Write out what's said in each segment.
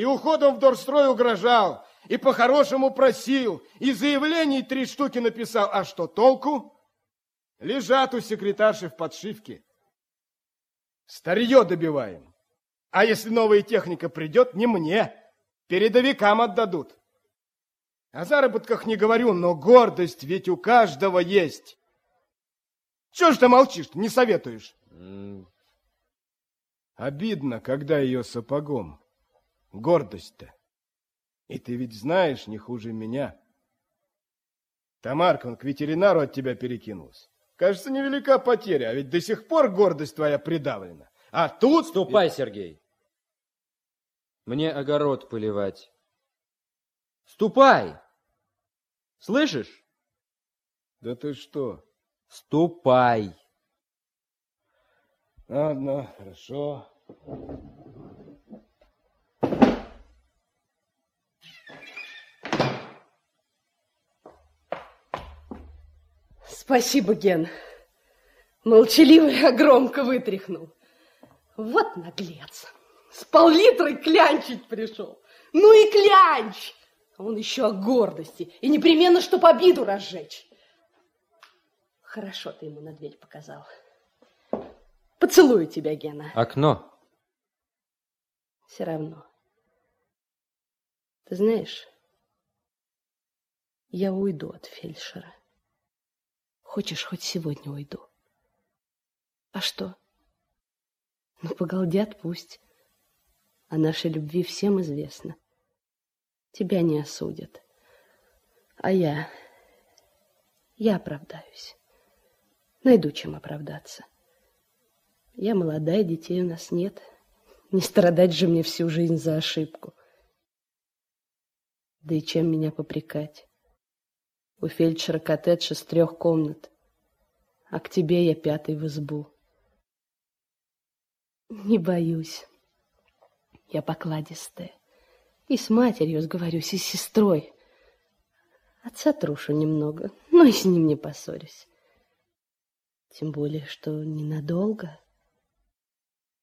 И уходом в Дорстрой угрожал, и по-хорошему просил, и заявлений три штуки написал. А что толку? Лежат у секретарши в подшивке. Старье добиваем. А если новая техника придет, не мне, передовикам отдадут. О заработках не говорю, но гордость ведь у каждого есть. Чего ж ты молчишь, не советуешь? Обидно, когда ее сапогом. Гордость-то. И ты ведь знаешь не хуже меня. Тамарка, он к ветеринару от тебя перекинулся. Кажется, невелика потеря, а ведь до сих пор гордость твоя придавлена. А тут... Ступай, Сергей. Мне огород поливать. Ступай! Слышишь? Да ты что? Ступай. Ладно, хорошо. Спасибо, Ген. Молчаливый, а громко вытряхнул. Вот наглец. С пол-литрой клянчить пришел. Ну и клянч! А он еще о гордости. И непременно, чтоб обиду разжечь. Хорошо ты ему на дверь показал. Поцелую тебя, Гена. Окно. Все равно. Ты знаешь, я уйду от фельдшера. Хочешь, хоть сегодня уйду. А что? Ну, погалдят пусть. О нашей любви всем известно. Тебя не осудят. А я... Я оправдаюсь. Найду чем оправдаться. Я молодая, детей у нас нет. Не страдать же мне всю жизнь за ошибку. Да и чем меня попрекать? У фельдшера коттедж из трех комнат, а к тебе я пятый в избу. Не боюсь. Я покладистая. И с матерью сговорюсь, и с сестрой. Отца трушу немного, но и с ним не поссорюсь. Тем более, что ненадолго.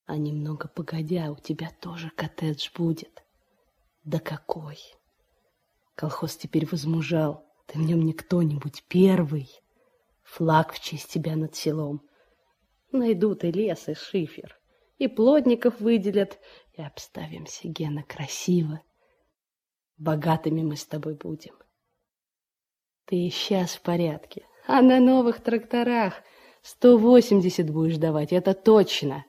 А немного погодя, у тебя тоже коттедж будет. Да какой! Колхоз теперь возмужал. Ты в нем не кто-нибудь, первый. Флаг в честь тебя над селом. Найдут и лес, и шифер. И плотников выделят, и обставимся, Гена, красиво. Богатыми мы с тобой будем. Ты сейчас в порядке, а на новых тракторах сто восемьдесят будешь давать, это точно.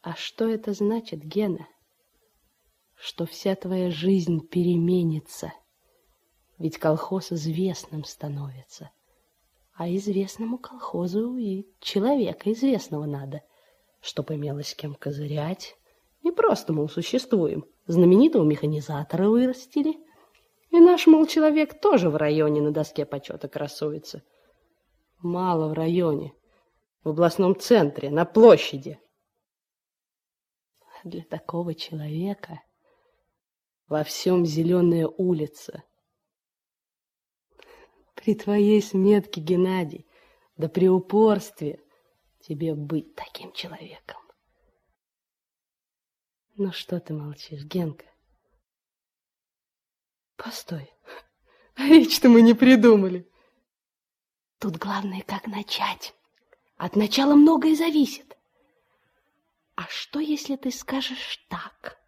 А что это значит, Гена? Что вся твоя жизнь переменится. Ведь колхоз известным становится. А известному колхозу и человека известного надо, чтоб имелось кем козырять. Не просто, мол, существуем. Знаменитого механизатора вырастили. И наш, мол, человек тоже в районе на доске почета красуется. Мало в районе. В областном центре, на площади. Для такого человека во всем зеленая улица — при твоей сметке, Геннадий, да при упорстве тебе быть таким человеком. Ну что ты молчишь, Генка? Постой, а речь-то мы не придумали. Тут главное, как начать. От начала многое зависит. А что, если ты скажешь так?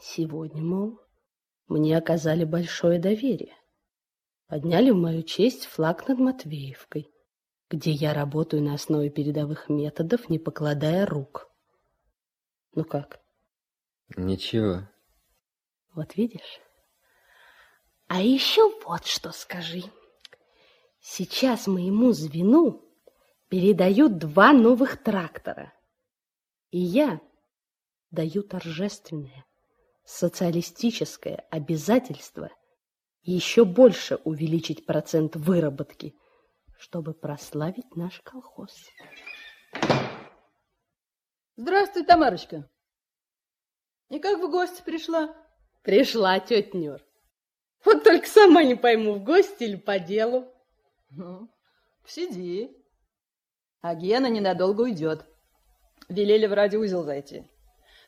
Сегодня, мол, мне оказали большое доверие подняли в мою честь флаг над Матвеевкой, где я работаю на основе передовых методов, не покладая рук. Ну как? Ничего. Вот видишь? А еще вот что скажи. Сейчас моему звену передают два новых трактора. И я даю торжественное социалистическое обязательство еще больше увеличить процент выработки, чтобы прославить наш колхоз. Здравствуй, Тамарочка. И как в гости пришла? Пришла, тетя Нюр. Вот только сама не пойму, в гости или по делу. Ну, сиди. А Гена ненадолго уйдет. Велели в радиоузел зайти.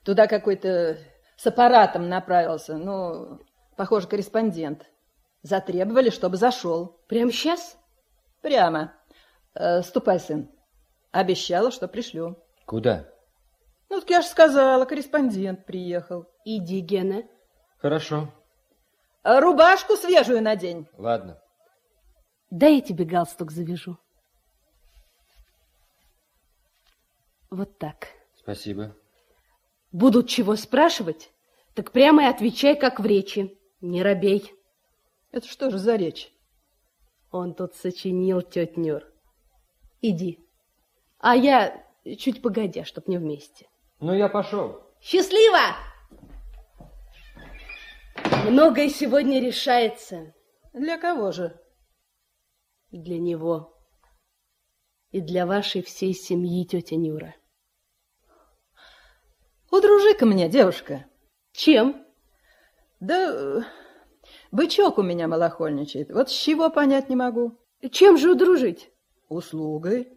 Туда какой-то С аппаратом направился. Ну, похоже, корреспондент. Затребовали, чтобы зашел. Прямо сейчас? Прямо. Э, ступай, сын. Обещала, что пришлю. Куда? Ну, так я же сказала, корреспондент приехал. Иди, Гена. Хорошо. А Рубашку свежую надень. Ладно. Дай я тебе галстук завяжу. Вот так. Спасибо. Будут чего спрашивать, так прямо и отвечай, как в речи. Не робей. Это что же за речь? Он тут сочинил, тетя Нюр. Иди. А я чуть погодя, чтоб не вместе. Ну, я пошел. Счастливо! Многое сегодня решается Для кого же? для него и для вашей всей семьи, тетя Нюра. Удружи-ка мне, девушка. Чем? Да бычок у меня малохольничает. Вот с чего понять не могу. Чем же удружить? Услугой.